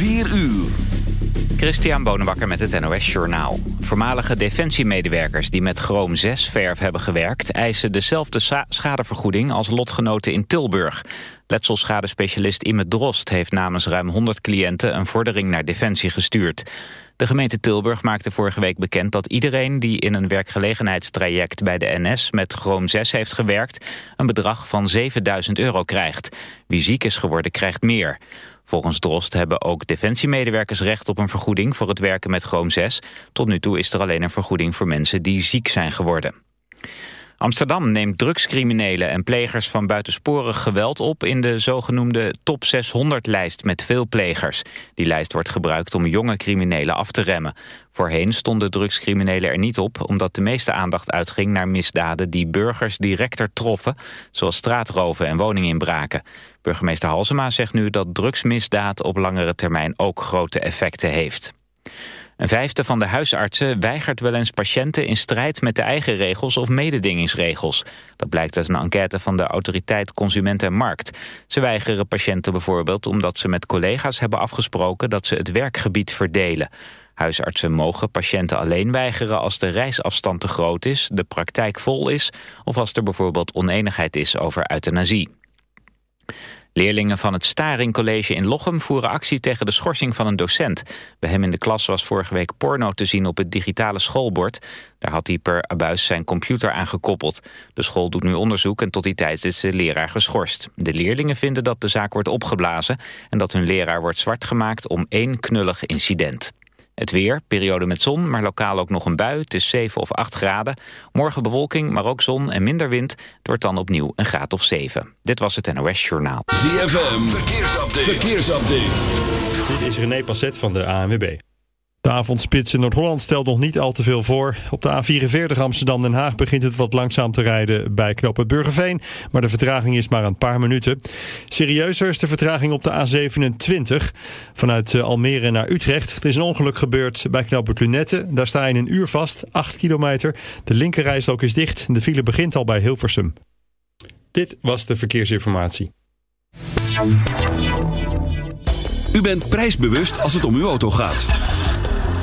4 uur. Christian Bonenbakker met het NOS Journaal. Voormalige defensiemedewerkers die met chroom 6 verf hebben gewerkt... eisen dezelfde schadevergoeding als lotgenoten in Tilburg. Letselschadespecialist Imme Drost heeft namens ruim 100 cliënten... een vordering naar Defensie gestuurd. De gemeente Tilburg maakte vorige week bekend dat iedereen... die in een werkgelegenheidstraject bij de NS met chroom 6 heeft gewerkt... een bedrag van 7000 euro krijgt. Wie ziek is geworden krijgt meer. Volgens Drost hebben ook defensiemedewerkers recht op een vergoeding voor het werken met Chrome 6. Tot nu toe is er alleen een vergoeding voor mensen die ziek zijn geworden. Amsterdam neemt drugscriminelen en plegers van buitensporig geweld op in de zogenoemde top 600-lijst met veel plegers. Die lijst wordt gebruikt om jonge criminelen af te remmen. Voorheen stonden drugscriminelen er niet op omdat de meeste aandacht uitging naar misdaden die burgers directer troffen, zoals straatroven en woninginbraken. Burgemeester Halsema zegt nu dat drugsmisdaad op langere termijn ook grote effecten heeft. Een vijfde van de huisartsen weigert wel eens patiënten in strijd met de eigen regels of mededingingsregels. Dat blijkt uit een enquête van de autoriteit Consument en Markt. Ze weigeren patiënten bijvoorbeeld omdat ze met collega's hebben afgesproken dat ze het werkgebied verdelen. Huisartsen mogen patiënten alleen weigeren als de reisafstand te groot is, de praktijk vol is of als er bijvoorbeeld oneenigheid is over euthanasie. Leerlingen van het Staring College in Lochem voeren actie tegen de schorsing van een docent. Bij hem in de klas was vorige week porno te zien op het digitale schoolbord. Daar had hij per abuis zijn computer aan gekoppeld. De school doet nu onderzoek en tot die tijd is de leraar geschorst. De leerlingen vinden dat de zaak wordt opgeblazen... en dat hun leraar wordt zwart gemaakt om één knullig incident. Het weer, periode met zon, maar lokaal ook nog een bui. Het is 7 of 8 graden. Morgen bewolking, maar ook zon en minder wind. Het wordt dan opnieuw een graad of 7. Dit was het NOS Journaal. ZFM, verkeersupdate. verkeersupdate. Dit is René Passet van de ANWB. De avondspits in Noord-Holland stelt nog niet al te veel voor. Op de A44 Amsterdam-Den Haag begint het wat langzaam te rijden bij knooppunt Burgerveen. Maar de vertraging is maar een paar minuten. Serieuzer is de vertraging op de A27 vanuit eh, Almere naar Utrecht. Er is een ongeluk gebeurd bij knooppunt Lunette. Daar sta je een uur vast, 8 kilometer. De linkerrijstrook is dicht. De file begint al bij Hilversum. Dit was de verkeersinformatie. U bent prijsbewust als het om uw auto gaat.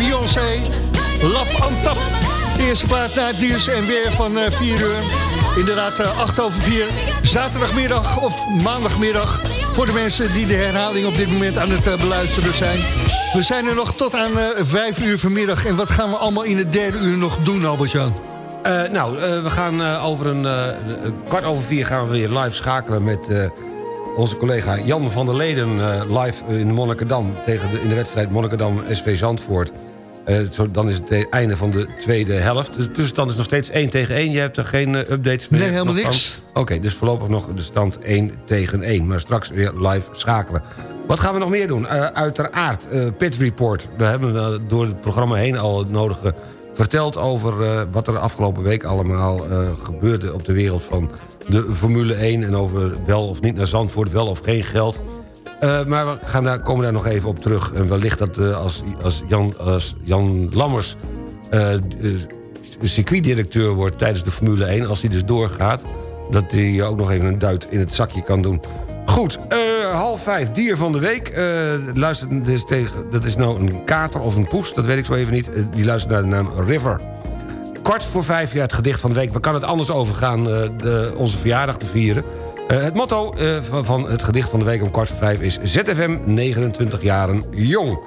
Beyoncé. Love on top. Eerste plaat naar het nieuws en weer van 4 uur. Inderdaad, 8 over 4. Zaterdagmiddag of maandagmiddag. Voor de mensen die de herhaling op dit moment aan het beluisteren zijn. We zijn er nog tot aan 5 uur vanmiddag. En wat gaan we allemaal in het derde uur nog doen, Albert-Jan? Nou, we gaan over een kwart over vier gaan we weer live schakelen met onze collega Jan van der Leden live in Monnikendam... Tegen de, in de wedstrijd Monnikendam-SV Zandvoort. Zo, dan is het einde van de tweede helft. De tussenstand is nog steeds 1 tegen 1. Je hebt er geen updates meer? Nee, helemaal niks. Oké, dus voorlopig nog de stand 1 tegen 1. Maar straks weer live schakelen. Wat gaan we nog meer doen? uiteraard, Pit Report. We hebben door het programma heen al het nodige vertelt over wat er afgelopen week allemaal gebeurde op de wereld van de Formule 1... en over wel of niet naar Zandvoort, wel of geen geld. Uh, maar we gaan daar, komen daar nog even op terug. En wellicht dat als, als, Jan, als Jan Lammers circuitdirecteur wordt tijdens de Formule 1... als hij dus doorgaat, dat hij ook nog even een duit in het zakje kan doen... Goed, half vijf, dier van de week. Luister, dus tegen, dat is nou een kater of een poes, dat weet ik zo even niet. Die luistert naar de naam River. Kwart voor vijf, ja, het gedicht van de week. We kan het anders overgaan, de, onze verjaardag te vieren. Het motto van, van het gedicht van de week om kwart voor vijf is... ZFM 29 jaren jong.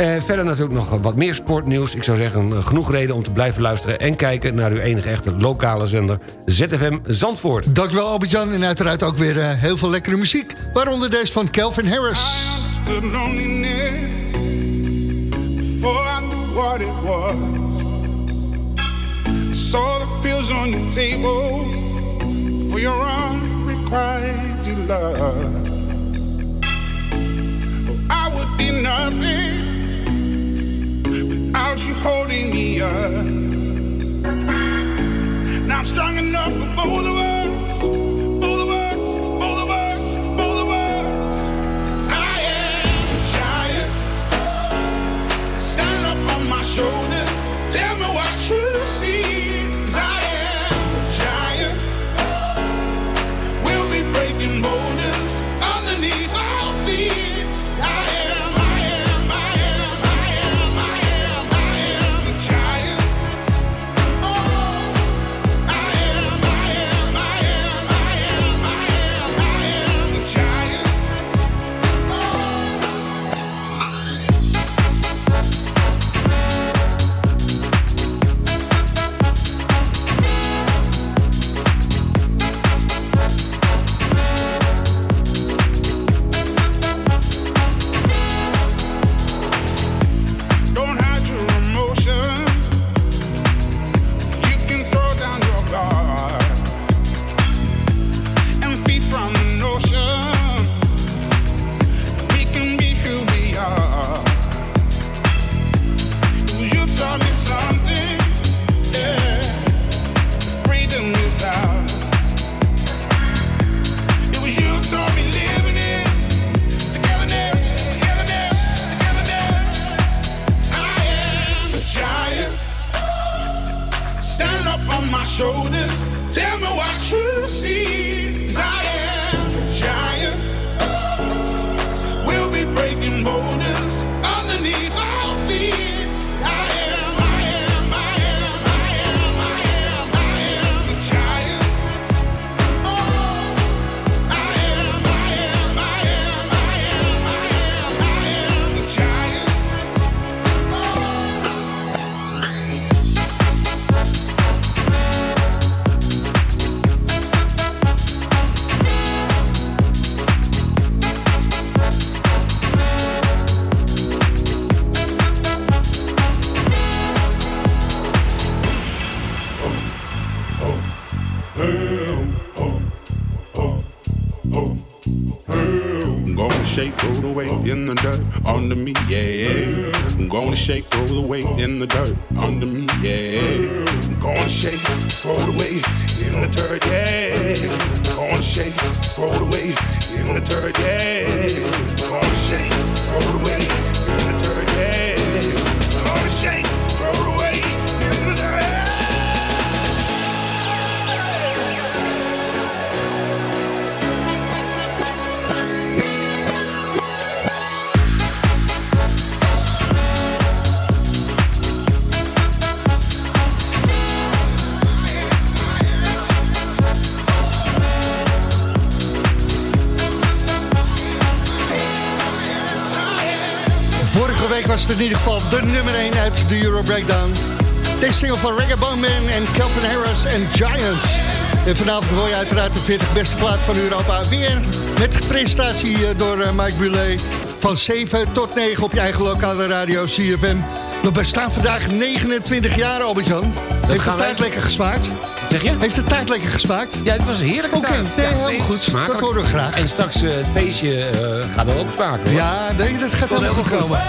Uh, verder natuurlijk nog wat meer sportnieuws. Ik zou zeggen, uh, genoeg reden om te blijven luisteren... en kijken naar uw enige echte lokale zender ZFM Zandvoort. Dankjewel Albert-Jan en uiteraard ook weer uh, heel veel lekkere muziek. Waaronder deze van Calvin Harris. what it was. I saw the pills on your table for your mighty love. Oh, I would be nothing without you holding me up. Now I'm strong enough for both of us. shoulders. Tell me what you see. Yeah. Het in ieder geval de nummer 1 uit de Euro Breakdown. Deze single van Reggae Bone Man en Calvin Harris en Giants. En vanavond hoor je uiteraard de 40 beste plaat van Europa. Weer met presentatie eh, door eh, Mike Bulet. Van 7 tot 9 op je eigen lokale radio CFM. We bestaan vandaag 29 jaar, Albert-Jan. Heeft de taart wij- lekker gesmaakt? Zeg je? Heeft de taart lekker gesmaakt? Ja, het was een heerlijke Oké, taart. nee, Ja, helemaal goed. smakelijk. Dat horen we graag. En straks eh, het feestje gaat er ook smaken. hoor. Ja, nee, dat gaat helemaal goed komen.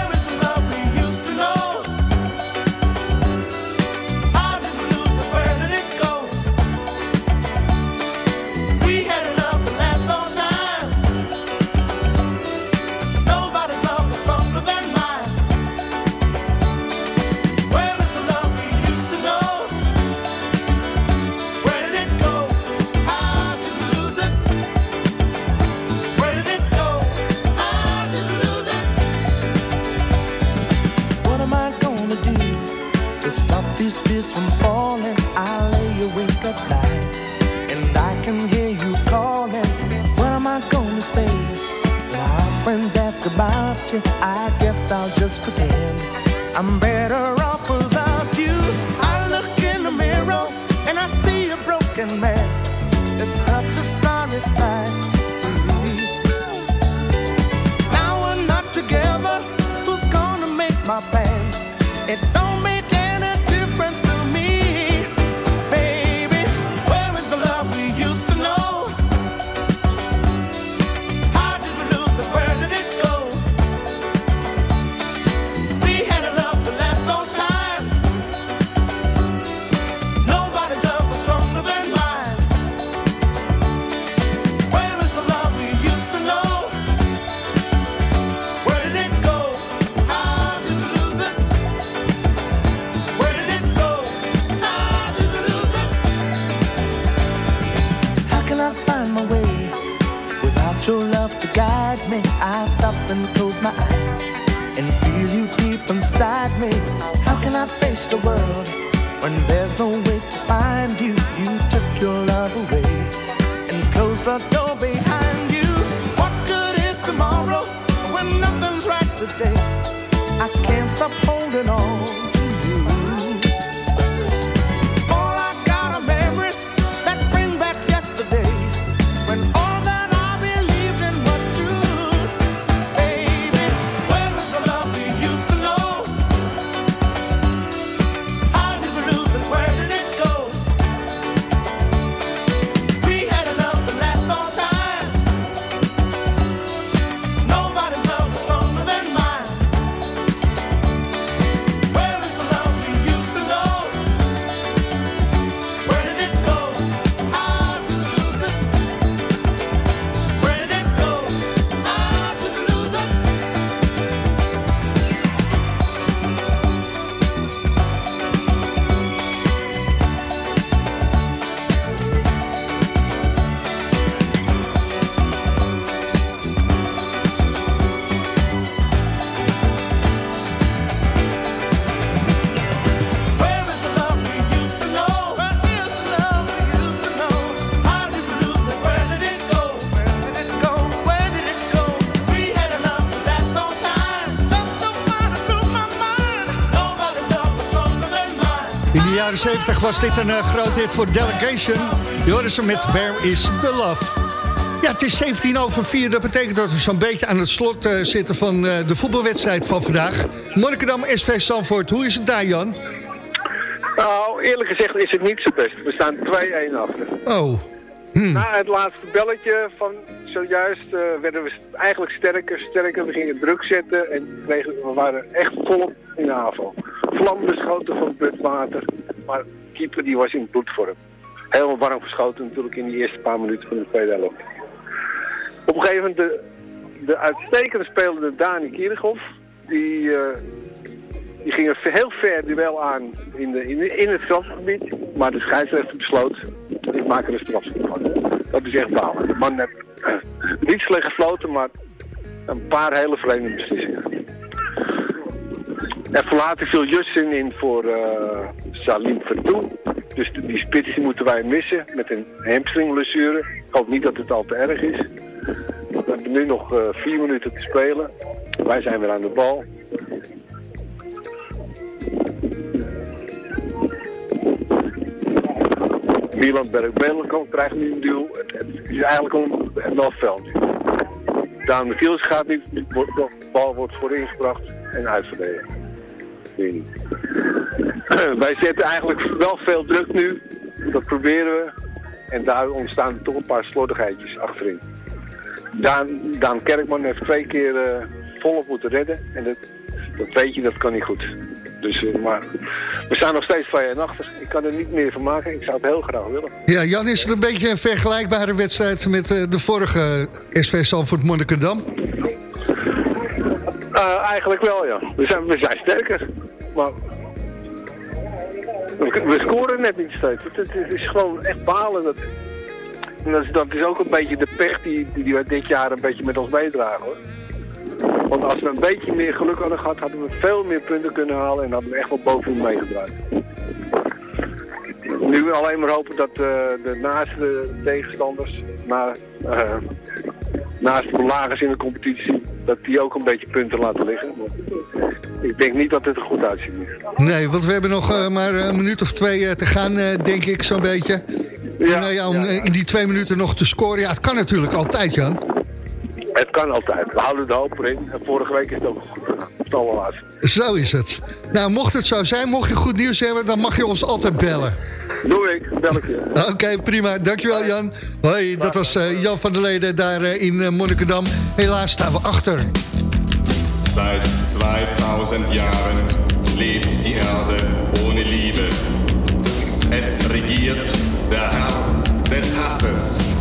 70 was dit een eh, groot hit voor Delegation. Je ze met Where is the Love. Ja, het is 17 over 4. Dat betekent dat we zo'n beetje aan het slot eh, zitten van eh, de voetbalwedstrijd van vandaag. Monnikendam, SV Zandvoort. Hoe is het daar, Jan? Nou, eerlijk gezegd is het niet zo best. We staan 2-1 achter. Oh, Na het laatste belletje van zojuist werden we eigenlijk sterker, sterker. We gingen druk zetten en kregen, we waren echt volop in de aanval. Vlam beschoten van Putwater, maar keeper die was in bloedvorm. Helemaal warm geschoten natuurlijk in die eerste paar minuten van de tweede helft. Op een gegeven moment de, de uitstekende speler Dani Kierighoff, die, eh, die ging een heel ver duel aan in, de, in, het strafgebied, maar de scheidsrechter besloot, ik maak er een strafschop van. Dat is echt balen. De man heeft eh, niet slecht gefloten, maar een paar hele vreemde beslissingen. Even later viel Justin in voor eh, Salim Vertoen. Dus die spitsie moeten wij missen met een hamstringblessure. Ik hoop niet dat het al te erg is. We hebben nu nog eh, vier minuten te spelen. Wij zijn weer aan de bal. Milan Berg-Belenkamp krijgt nu een duel. Het is eigenlijk een, een afveld nu. Daan de Kiels gaat niet, de bal wordt voorin gebracht en uitverdedigd. Zie je niet. Wij zetten eigenlijk wel veel druk nu. Dat proberen we. En daar ontstaan toch een paar slordigheidjes achterin. Daan, Daan Kerkman heeft twee keer eh, volop moeten redden. En dat, dat weet je, dat kan niet goed. Dus, eh, maar we staan nog steeds van je achter. Ik kan er niet meer van maken. Ik zou het heel graag willen. Ja, Jan, is het een beetje een vergelijkbare wedstrijd met eh, de vorige SV Zandvoort Monnikendam? Eh, eigenlijk wel, ja. We zijn, we zijn sterker. Maar we, scoren net niet steeds. Het, is gewoon echt balen. Dat, dat, is, ook een beetje de pech die, die, we dit jaar een beetje met ons meedragen. Hoor. Want als we een beetje meer geluk hadden gehad, hadden we veel meer punten kunnen halen en hadden we echt wel bovenin meegedraaid. Nu alleen maar hopen dat eh, de naaste tegenstanders, na, eh, naast de lagers in de competitie, dat die ook een beetje punten laten liggen. Maar ik denk niet dat het er goed uitziet. Nee, want we hebben nog eh, maar een minuut of twee eh, te gaan, eh, denk ik, zo'n beetje. Ja, en, eh, ja, om in die twee minuten nog te scoren, ja, het kan natuurlijk altijd, Jan. Het kan altijd. We houden de hoop erin. Vorige week is het ook goed gegaan. Het allerlaatste. Zo is het. Nou, mocht het zo zijn, mocht je goed nieuws hebben, dan mag je ons altijd bellen. Doe ik, bel ik je. Oké, prima. Dankjewel, Jan. Hoi, dat was eh, Jan van der Leden daar eh, in eh, Monnikendam. Helaas staan we achter. Seit 2000 Jahren lebt die Erde ohne Liebe. Es regiert der Herr des Hasses.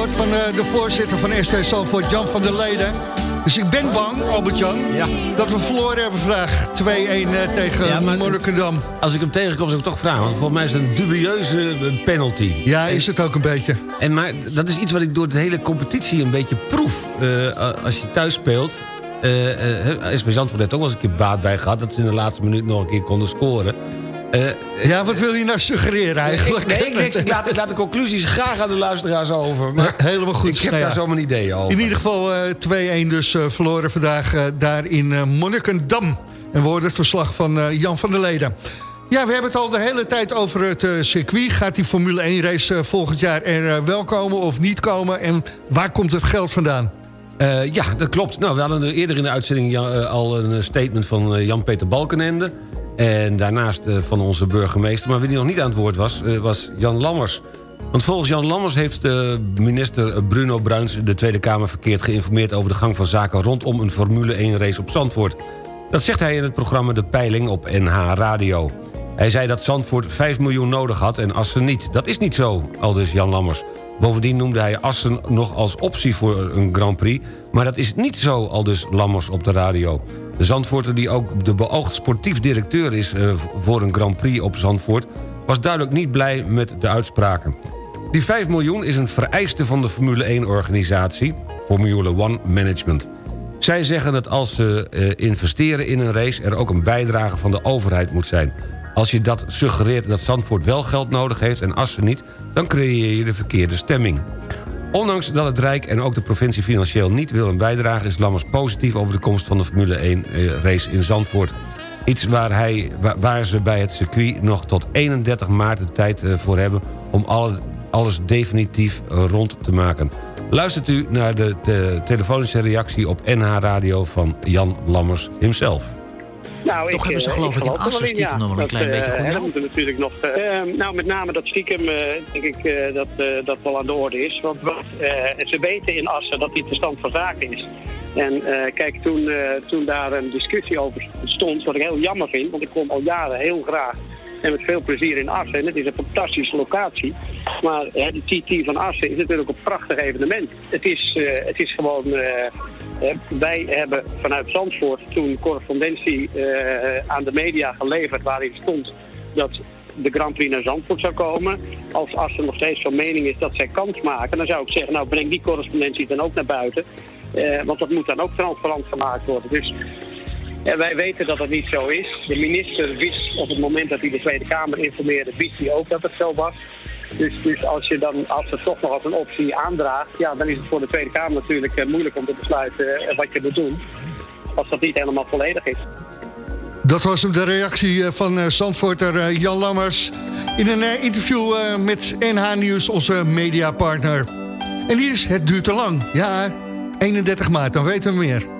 Gehoord van eh, de voorzitter van SV Zalvoort, Jan van der Leden. Dus ik ben bang, Albert-Jan, dat we verloren hebben vandaag. 2-1 eh, tegen Ja, Monnikendam. Als ik hem tegenkom, zou ik toch vragen. Want volgens mij is het een dubieuze eh, penalty. Ja, is het ook een beetje. En maar dat is iets wat ik door de hele competitie een beetje proef. Als je thuis speelt. eh eh SV Zandvoort heeft ook wel eens een keer baat bij gehad... dat ze in de laatste minuut nog een keer konden scoren. Eh, Ja, wat wil je nou suggereren eigenlijk? ik, nee, ik, ik, ik laat, ik laat de conclusies graag aan de luisteraars over. Maar Helemaal goed. ik heb Nou ja. daar zomaar een idee over. In ieder geval eh 2-1 dus eh, verloren vandaag daar in Monnikendam. En we hoorden het verslag van Jan van der Leden. Ja, we hebben het al de hele tijd over het circuit. Gaat die Formule 1 race volgend jaar er wel komen of niet komen? En waar komt het geld vandaan? Ja, dat klopt. Nou, we hadden eerder in de uitzending al een statement van Jan-Peter Balkenende. En daarnaast eh, van onze burgemeester. Maar wie nog niet aan het woord was, eh, was Jan Lammers. Want volgens Jan Lammers heeft eh, minister Bruno Bruins... de Tweede Kamer verkeerd geïnformeerd over de gang van zaken... rondom een Formule 1 race op Zandvoort. Dat zegt hij in het programma De Peiling op NH Radio. Hij zei dat Zandvoort 5 miljoen nodig had en Assen niet. Dat is niet zo, aldus Jan Lammers. Bovendien noemde hij Assen nog als optie voor een Grand Prix... maar dat is niet zo, aldus Lammers op de radio. De Zandvoorter, die ook de beoogd sportief directeur is... eh, voor een Grand Prix op Zandvoort... was duidelijk niet blij met de uitspraken. Die 5 miljoen is een vereiste van de Formule 1-organisatie... Formule 1 Management. Zij zeggen dat als ze eh, investeren in een race... er ook een bijdrage van de overheid moet zijn. Als je dat suggereert dat Zandvoort wel geld nodig heeft en Assen niet... dan creëer je de verkeerde stemming. Ondanks dat het Rijk en ook de provincie financieel niet willen bijdragen... is Lammers positief over de komst van de Formule 1-race in Zandvoort. Iets waar, hij, wa- waar ze bij het circuit nog tot 31 maart de tijd eh, voor hebben... om alle, alles definitief eh, rond te maken. Luistert u naar de, de telefonische reactie op NH Radio van Jan Lammers himself. Nou, Toch hebben ze eh, geloof ik in Assen stiekem nog wel een klein beetje eh, goed, moeten we natuurlijk nog... eh, eh, nou, met name dat stiekem denk ik dat dat wel aan de orde is. Want wat, ze weten in Assen dat dit de stand van zaken is. En kijk, toen, toen daar een discussie over stond, wat ik heel jammer vind, want ik kom al jaren heel graag en met veel plezier in Assen. En het is een fantastische locatie. Maar de TT van Assen is natuurlijk een prachtig evenement. Het is, eh, het is gewoon... eh, wij hebben vanuit Zandvoort toen correspondentie eh, aan de media geleverd waarin stond dat de Grand Prix naar Zandvoort zou komen. Als Assen nog steeds van mening is dat zij kans maken, dan zou ik zeggen, nou breng die correspondentie dan ook naar buiten. Want dat moet dan ook transparant gemaakt worden. Dus en wij weten dat dat niet zo is. De minister wist op het moment dat hij de Tweede Kamer informeerde, wist hij ook dat het zo was. Dus, dus als je dan, als het toch nog als een optie aandraagt, ja, dan is het voor de Tweede Kamer natuurlijk eh, moeilijk om te besluiten eh, wat je moet doen. Als dat niet helemaal volledig is. Dat was de reactie eh, van Zandvoorter Jan Lammers... in een interview met NH Nieuws, onze mediapartner. En hier is Het duurt te lang. Ja, 31 maart, dan weten we meer.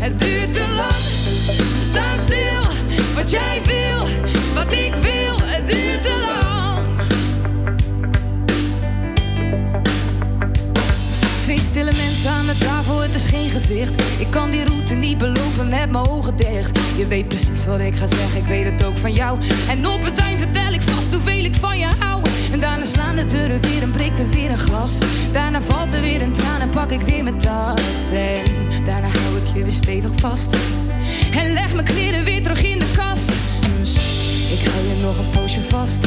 Het duurt te lang. Staan stil. Wat jij wil, stille mensen aan de tafel, het is geen gezicht. Ik kan die route niet belopen met mijn ogen dicht. Je weet precies wat ik ga zeggen, ik weet het ook van jou. En op het eind vertel ik vast hoeveel ik van je hou. En daarna slaan de deuren weer en breekt er weer een glas. Daarna valt er weer een traan en pak ik weer mijn tas. En daarna hou ik je weer stevig vast. En leg mijn kleren weer terug in de kast. Dus ik hou je nog een poosje vast.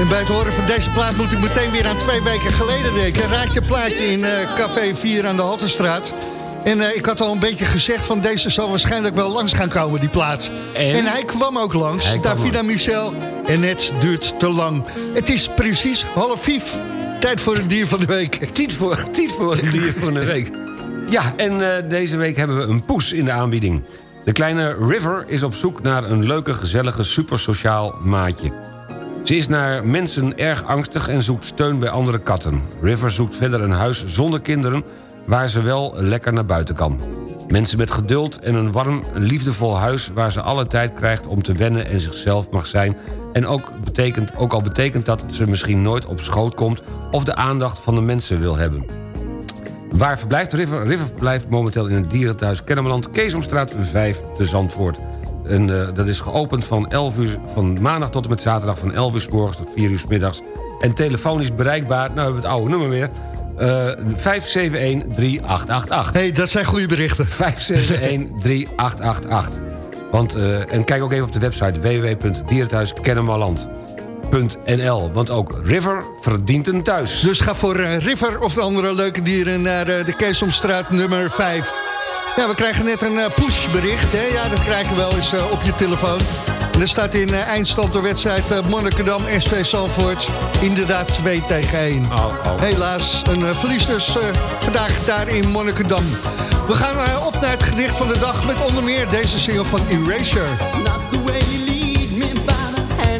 En bij het horen van deze plaat moet ik meteen weer aan twee weken geleden denken. Raak je plaatje in eh, Café 4 aan de Halterstraat. En eh, ik had al een beetje gezegd van deze zal waarschijnlijk wel langs gaan komen, die plaat. En, hij kwam ook langs, Davina Michel. En het duurt te lang. Het is precies half vijf. Tijd voor een dier van de week. Tijd voor, tijd voor een dier van de week. Ja, en eh, deze week hebben we een poes in de aanbieding. De kleine River is op zoek naar een leuke, gezellige, supersociaal maatje. Ze is naar mensen erg angstig en zoekt steun bij andere katten. River zoekt verder een huis zonder kinderen... waar ze wel lekker naar buiten kan. Mensen met geduld en een warm, liefdevol huis... waar ze alle tijd krijgt om te wennen en zichzelf mag zijn... en ook, betekent, ook al betekent dat ze misschien nooit op schoot komt... of de aandacht van de mensen wil hebben. Waar verblijft River? River verblijft momenteel in het dierenthuis Kennemerland... Keesomstraat 5 te Zandvoort. En, eh, dat is geopend van, 11 uur, van maandag tot en met zaterdag... van 11 uur s morgens tot 4 uur s middags. En telefonisch bereikbaar, nou hebben we het oude nummer weer... eh 571-3888. hey, dat zijn goede berichten. 571-3888. Want, eh, en kijk ook even op de website www.dierenthuiskennemerland.nl. Want ook River verdient een thuis. Dus ga voor eh, River of de andere leuke dieren naar eh, de Keesomstraat nummer 5. Ja, we krijgen net een eh, pushbericht. Hè? Ja, dat krijg je wel eens op je telefoon. En er staat in eh, eindstand de wedstrijd eh, Monnikendam SV Zalvoort. Inderdaad 2 tegen 1. Helaas een verlies dus vandaag daar in Monnikendam. We gaan op naar het gedicht van de dag met onder meer deze single van Erasure.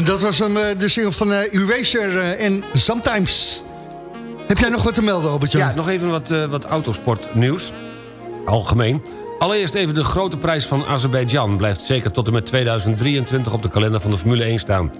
En dat was hem, eh, de single van eh, Eraser eh, en Sometimes. Heb jij nog wat te melden, Albert Ja, nog even wat, eh, wat autosportnieuws. Algemeen. Allereerst even de grote prijs van Azerbeidzjan... blijft zeker tot en met 2023 op de kalender van de Formule 1 staan.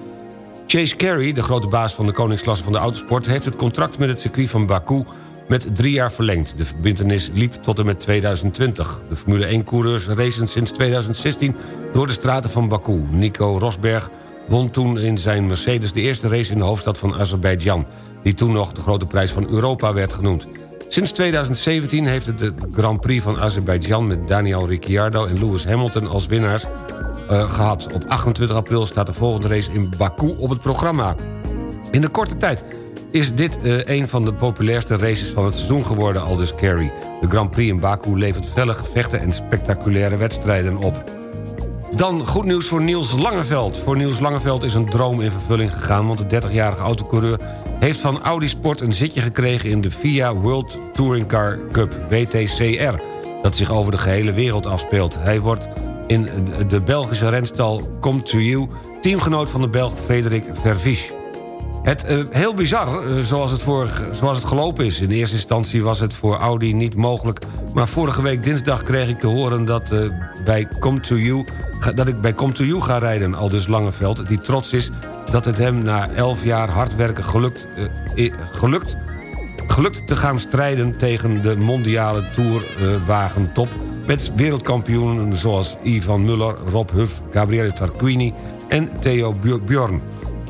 Chase Carey, de grote baas van de koningsklasse van de autosport... heeft het contract met het circuit van Baku met drie jaar verlengd. De verbintenis liep tot en met 2020. De Formule 1-coureurs racen sinds 2016 door de straten van Baku. Nico Rosberg won toen in zijn Mercedes de eerste race in de hoofdstad van Azerbeidzjan... die toen nog de grote prijs van Europa werd genoemd. Sinds 2017 heeft het de Grand Prix van Azerbeidzjan... met Daniel Ricciardo en Lewis Hamilton als winnaars eh, gehad. Op 28 april staat de volgende race in Baku op het programma. In de korte tijd is dit eh, een van de populairste races van het seizoen geworden, aldus Kerry. De Grand Prix in Baku levert felle gevechten en spectaculaire wedstrijden op. Dan goed nieuws voor Niels Langeveld. Voor Niels Langeveld is een droom in vervulling gegaan... want de 30-jarige autocoureur heeft van Audi Sport een zitje gekregen... in de FIA World Touring Car Cup, WTCR... dat zich over de gehele wereld afspeelt. Hij wordt in de Belgische renstal Come To You... teamgenoot van de Belg Frederik Vervisch. Het uh, heel bizar, uh, zoals, het voor, zoals het gelopen is. In eerste instantie was het voor Audi niet mogelijk... maar vorige week dinsdag kreeg ik te horen dat, uh, bij Come to you, dat ik bij Come to You ga rijden. Al dus Langeveld, die trots is dat het hem na elf jaar hard werken gelukt, gelukt, gelukt te gaan strijden... tegen de mondiale tourwagentop... met wereldkampioenen zoals Ivan Muller, Rob Huff, Gabriele Tarquini en Theo Bjorn...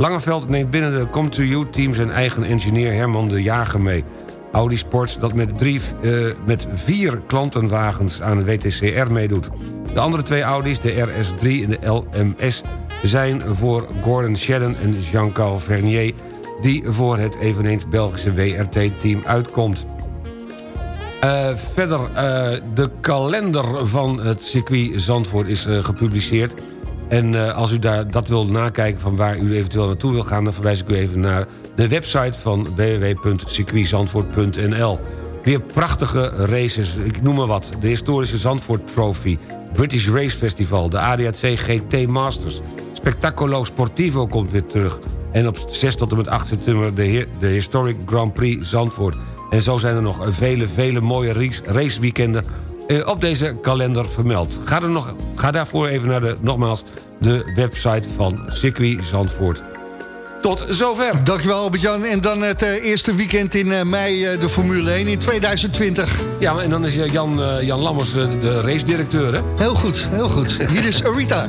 Langeveld neemt binnen de Come To You team zijn eigen engineer Herman de Jager mee. Audi Sports dat met, drie, uh, met vier klantenwagens aan de WTCR meedoet. De andere twee Audi's, de RS3 en de LMS... zijn voor Gordon Shedden en Jean-Carl Vernier... die voor het eveneens Belgische WRT-team uitkomt. Uh, verder, uh, de kalender van het circuit Zandvoort is gepubliceerd... En uh, als u daar, dat wil nakijken van waar u eventueel naartoe wil gaan... dan verwijs ik u even naar de website van www.circuitzandvoort.nl. Weer prachtige races, ik noem maar wat. De historische Zandvoort Trophy, British Race Festival... de ADAC GT Masters, Spectaculo Sportivo komt weer terug... en op 6 tot en met 8 september de, de Historic Grand Prix Zandvoort. En zo zijn er nog vele, vele mooie raceweekenden op deze kalender vermeld. Ga, er nog, ga daarvoor even naar de, nogmaals, de website van Circuit Zandvoort. Tot zover. Dankjewel Albert-Jan. En dan het uh, eerste weekend in uh, mei de Formule 1 in 2020. Ja, en dan is Jan, Jan Lammers de race-directeur, hè? Heel goed, heel goed. Hier is Arita.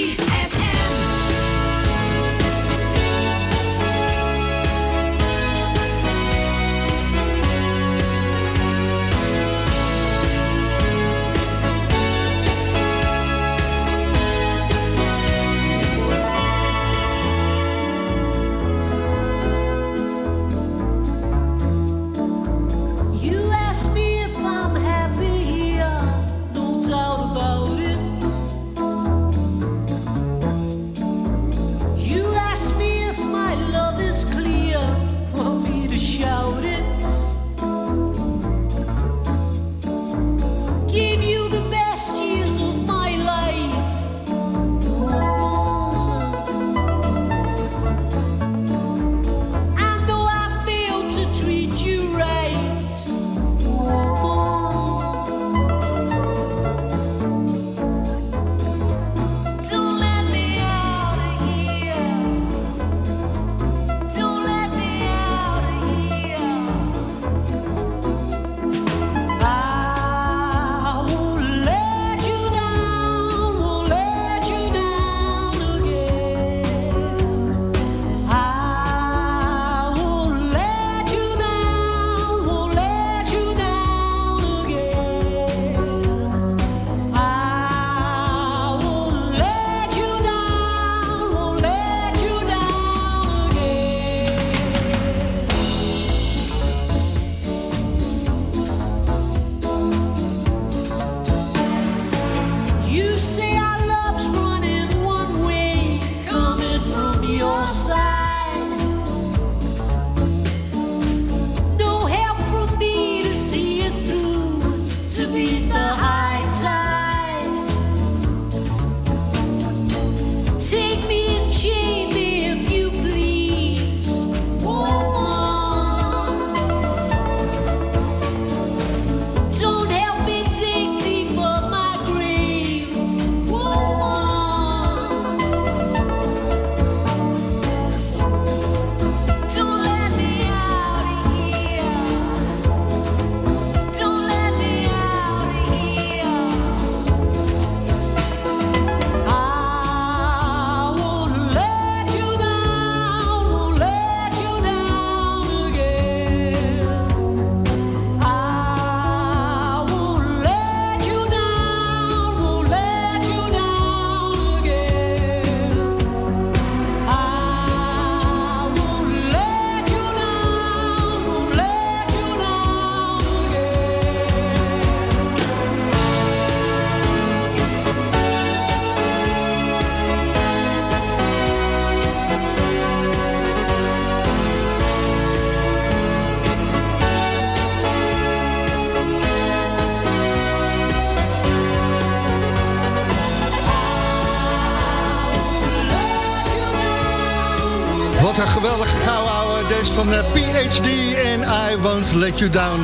Let You Down.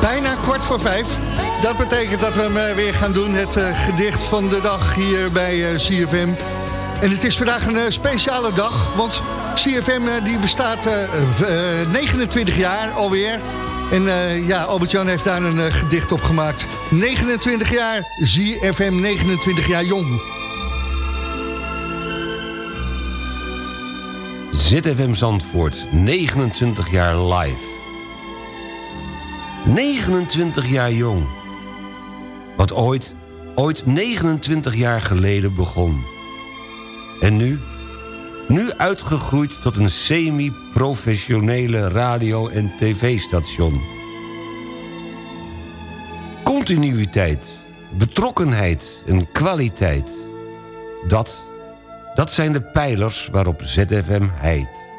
Bijna kwart voor vijf. Dat betekent dat we hem eh, weer gaan doen. Het eh, gedicht van de dag hier bij eh, CFM. En het is vandaag een speciale dag. Want CFM die bestaat eh, v- eh, 29 jaar alweer. En ja, Albert-Jan heeft daar een gedicht op gemaakt. 29 jaar, CFM 29 jaar jong. ZFM Zandvoort, 29 jaar live. 29 jaar jong. Wat ooit, ooit 29 jaar geleden begon. En nu? Nu uitgegroeid tot een semi-professionele radio- en tv-station. Continuïteit, betrokkenheid en kwaliteit. Dat dat zijn de pijlers waarop ZFM heidt.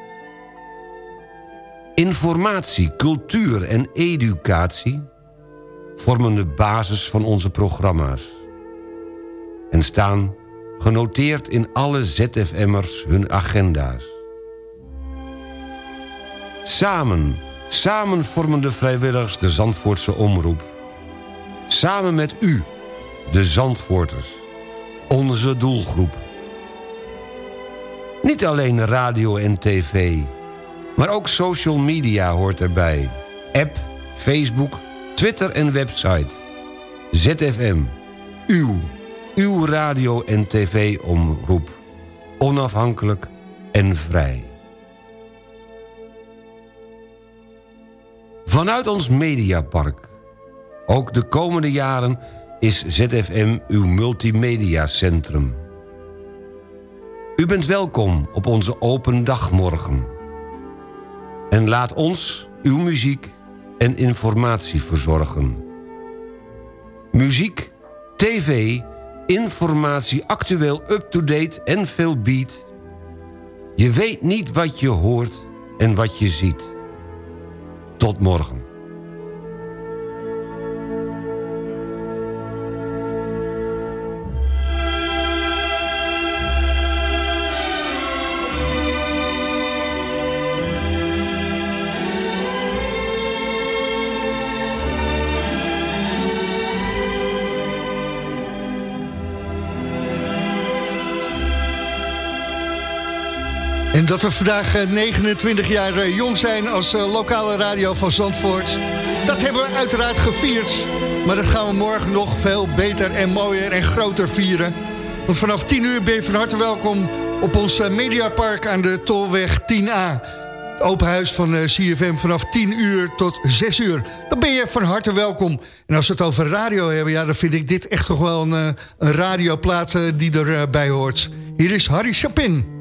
Informatie, cultuur en educatie vormen de basis van onze programma's. En staan genoteerd in alle ZFM'ers hun agenda's. Samen, samen vormen de vrijwilligers de Zandvoortse omroep. Samen met u, de Zandvoorters, onze doelgroep. Niet alleen radio en tv, maar ook social media hoort erbij. App, Facebook, Twitter en website. ZFM, uw, uw radio- en tv-omroep. Onafhankelijk en vrij. Vanuit ons Mediapark. Ook de komende jaren is ZFM uw multimediacentrum. U bent welkom op onze open dagmorgen. En laat ons uw muziek en informatie verzorgen. Muziek, tv, informatie actueel up-to-date en veel beat. Je weet niet wat je hoort en wat je ziet. Tot morgen. En dat we vandaag eh, 29 jaar eh, jong zijn als eh, lokale radio van Zandvoort. Dat hebben we uiteraard gevierd. Maar dat gaan we morgen nog veel beter en mooier en groter vieren. Want vanaf 10 uur ben je van harte welkom op ons eh, Mediapark aan de Tolweg 10A. Het open huis van eh, CFM vanaf 10 uur tot 6 uur. Dan ben je van harte welkom. En als we het over radio hebben, ja, dan vind ik dit echt toch wel een, eh, een radioplaat eh, die erbij hoort. Hier is Harry Chapin.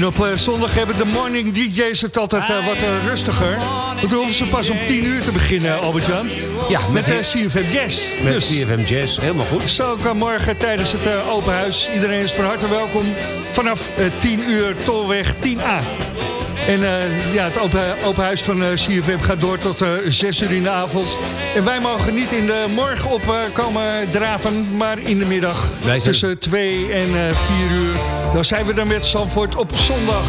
En op eh, zondag hebben de morning DJ's het altijd eh, wat eh, rustiger. Want dan hoeven ze pas om 10 uur te beginnen, Albert-Jan. Ja, met met- CFM Jazz. Met Dus- CFM Jazz, helemaal goed. Zo kan morgen tijdens het open huis. Iedereen is van harte welkom. Vanaf eh, 10 uur Tolweg 10A. En ja, het open, open huis van CFM gaat door tot eh 6 uur in de avond. En wij mogen niet in de morgen op eh, komen draven, maar in de middag. Tussen 2 en eh 4 uur. Dan zijn we er met Zandvoort op zondag.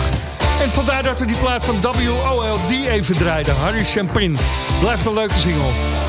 En vandaar dat we die plaat van WOLD even draaiden. Harry Champagne. Blijft een leuke single.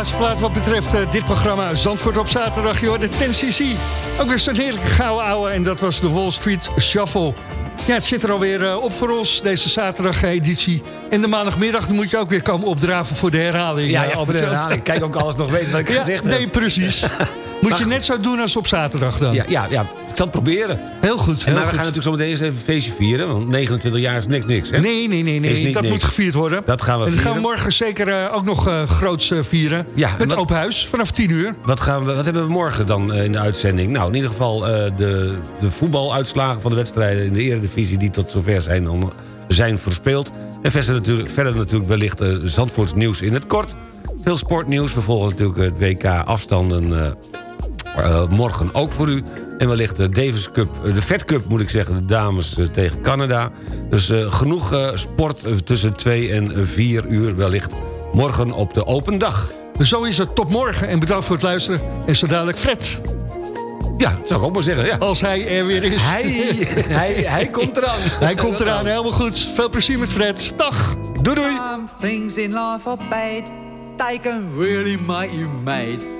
Laatste plaat wat betreft eh, dit programma. Zandvoort op zaterdag, joh, de 10cc. Ook weer zo'n heerlijke gouden ouwe en dat was de Wall Street Shuffle. Ja, het zit er alweer eh, op voor ons, deze zaterdag-editie. En de maandagmiddag dan moet je ook weer komen opdraven voor de herhaling. Ja, eh, ja, voor de herhaling. Kijk ook alles nog weten wat ik Ja, gezegd heb. Nee, precies. Moet je net zo doen als op zaterdag dan. Ja, ja, ja, zal het proberen. Heel goed, En heel maar we gaan natuurlijk zo meteen eens even een feestje vieren. Want 29 jaar is niks niks, hè? Nee, nee, nee, nee. dat niks. moet gevierd worden. Dat gaan we En dat gaan we vieren. morgen zeker eh, ook nog eh, groots eh, vieren. Ja, Met wat- open huis vanaf 10 uur. Wat, gaan we, wat hebben we morgen dan in de uitzending? Nou, in ieder geval de, de voetbaluitslagen van de wedstrijden... in de eredivisie die tot zover zijn, om- zijn verspeeld. En verder natuurlijk, verder natuurlijk wellicht Zandvoorts nieuws in het kort. Veel sportnieuws. We volgen natuurlijk het WK afstanden eh, morgen ook voor u. En wellicht de Davis Cup, eh, de Fed Cup moet ik zeggen, de dames eh, tegen Canada. Dus genoeg sport tussen 2 en 4 uur wellicht morgen op de open dag. Zo is het tot morgen en bedankt voor het luisteren. En zo dadelijk Fred. Ja, dat zou ik ook maar zeggen. Ja. Als hij er weer is. Hij, hij, hij komt eraan. Hij komt eraan, helemaal goed. Veel plezier met Fred. Dag. Doei doei. Some things in life are bad. They can really make you mad.